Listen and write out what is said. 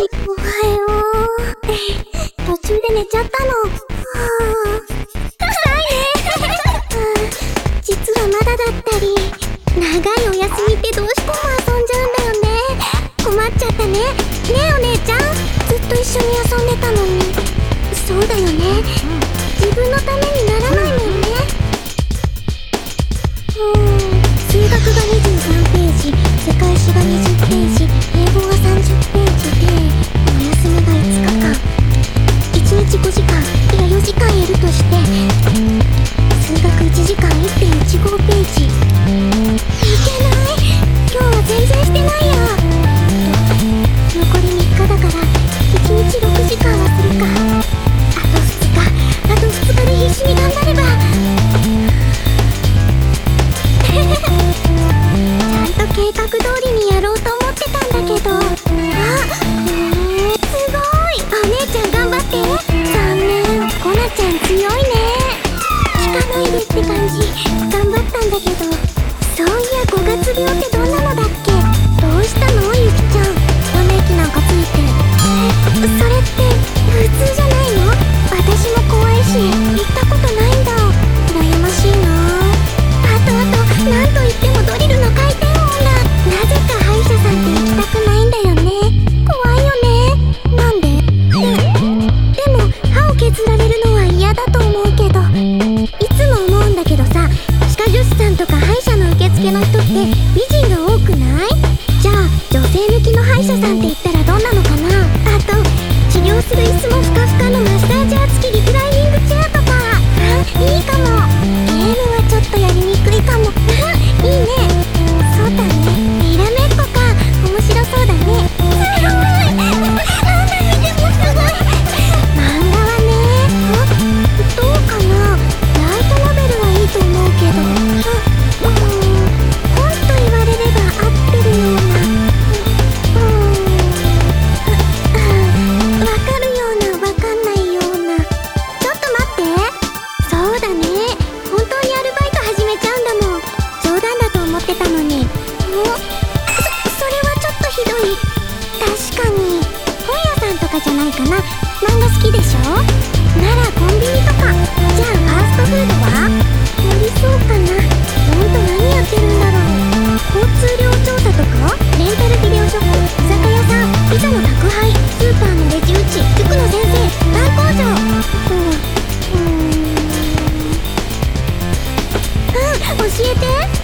し。おはよう。途中で寝ちゃったの？はあ。臭いね。うん実はまだだったり。長いお休みってどうしても遊んじゃうんだよね。困っちゃったね。ねえお姉ちゃん。ずっと一緒に遊んでたのに。そうだよね。自分のため1時間1.15ページ。いけない？今日は全然してないや。残り3日だから1日6時間はするか。あと2日。あと2日で必死に頑張れば。ちゃんと計画ってどんなのだっけ？どうしたの？ゆきちゃん。ため息なんかついて。えそれって普通じゃないの？私も怖いし行ったことないんだ。羨ましいな。あとあとなんといってもドリルの回転音だ。なぜか歯医者さんって行きたくないんだよね。怖いよね。なんで？でも歯を削られるのは嫌だと思うけど。いつも思うんだけどさ歯科助手さんとか歯医者付の人って美人が多くない？じゃあ女性向きの歯医者さんって言ったらどんなのかな？あと治療する椅子ないかな。漫画好きでしょならコンビニとかじゃあファーストフードは？無理そうかな。ほんと何やってるんだろう。交通量調査とか。レンタルビデオショップ。居酒屋さんピザの宅配。スーパーのレジ打ち。塾の先生。大工場うん。うん。教えて。